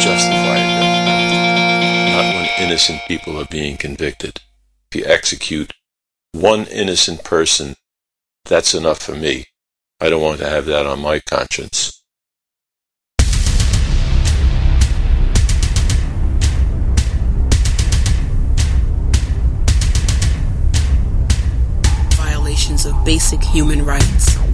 justify it. Not when innocent people are being convicted. If you execute one innocent person, that's enough for me. I don't want to have that on my conscience. Violations of basic human rights.